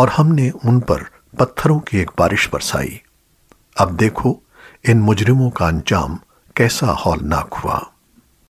और हमने उन पर पत्थरों की एक बारिश बरसाई। अब देखो, इन मुजरिमों का अंजाम कैसा हौलनाक हुआ।